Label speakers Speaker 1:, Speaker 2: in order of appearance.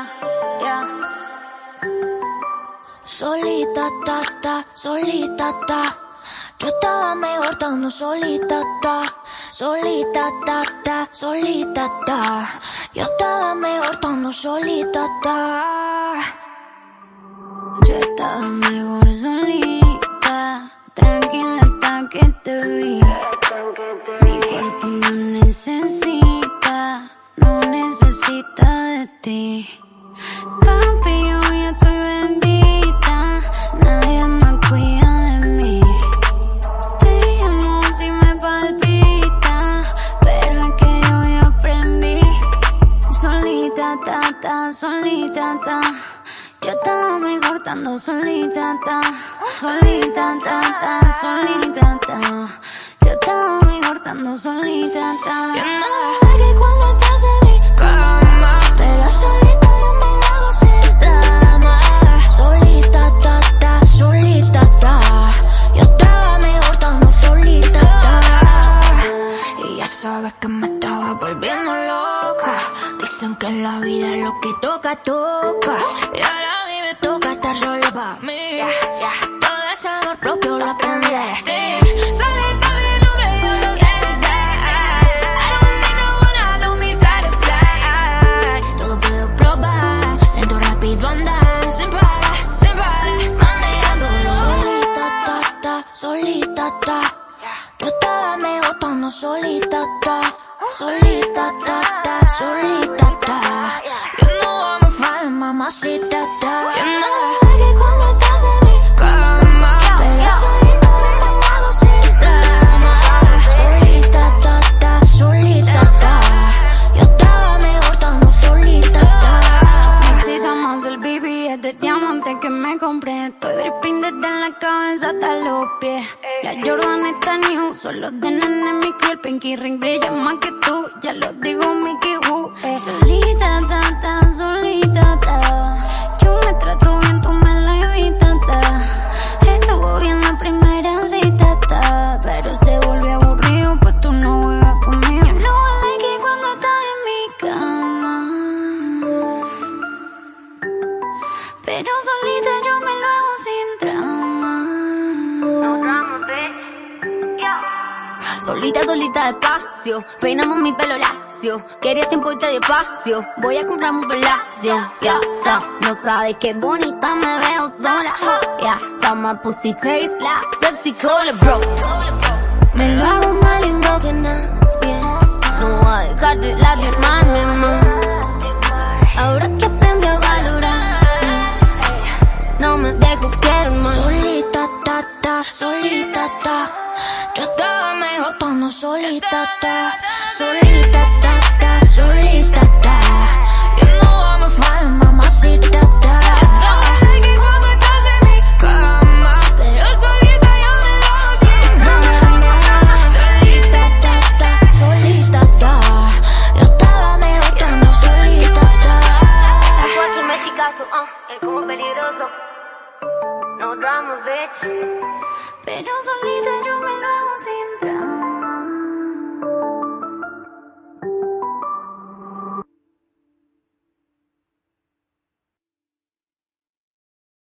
Speaker 1: Yeah, yeah.
Speaker 2: Solita, ta, ta, solita, ta. Yo estaba mejor estando solita, ta. Solita, ta, ta, solita, ta. Yo estaba mejor estando solita, ta.
Speaker 1: Yo estaba mejor solita, tranquila hasta que te vi. Mi cuerpo no necesita, no necesita de ti. Solita, ta. Yo estaba mejor estando solita, ta. Solita, ta, ta, solita, ta. Yo estaba mejor estando solita, ta.
Speaker 2: Yo no sé que cuando estás en mi cama, pero solita yo me hago sin drama. Solita, ta, ta, solita, ta. Yo estaba mejor estando solita, ta. Y ya sabes que me estaba volviendo loca. Dicen que la vida lo que toca, toca. Y ahora a mí me toca estar sola pa' mí. Todo ese amor propio lo aprendí. Solita ta. Yo estaba mejor estando solita, ta, solita, ta, ta, solita, ta. You know I'm a fine mamacita, ta. You know
Speaker 1: compré. Estoy dripping desde la cabeza hasta los pies. La Jordan está new, solo de nene mi crew. El pinky ring brilla más que tú, ya lo digo Mickey Woo. Eh. Solita, ta, ta, solita, ta. Yo me trato bien, tú me la irritas, ta. Estuvo bien la primera cita, ta. Pero se volvió aburrido, pues tú no juegas conmigo. You know I like cuando estás en mi cama. Pero solita yo sin drama. No drama, bitch. Solita, solita, despacio. Peinamos mi pelo lacio. Querías tiempo y te dio espacio. Voy a comprarme un palacio. Ya, sa, no sabes qué bonita me veo sola. Ya, sa, my pussy taste like Pepsi Cola, bro. Me lo hago más lindo que nadie. No voy a dejar de lastimarme
Speaker 2: ta, ta, solita, ta. Yo estaba mejor estando solita, ta. Solita, ta,
Speaker 3: No drama, bitch.
Speaker 1: Pero solita yo me lo hago sin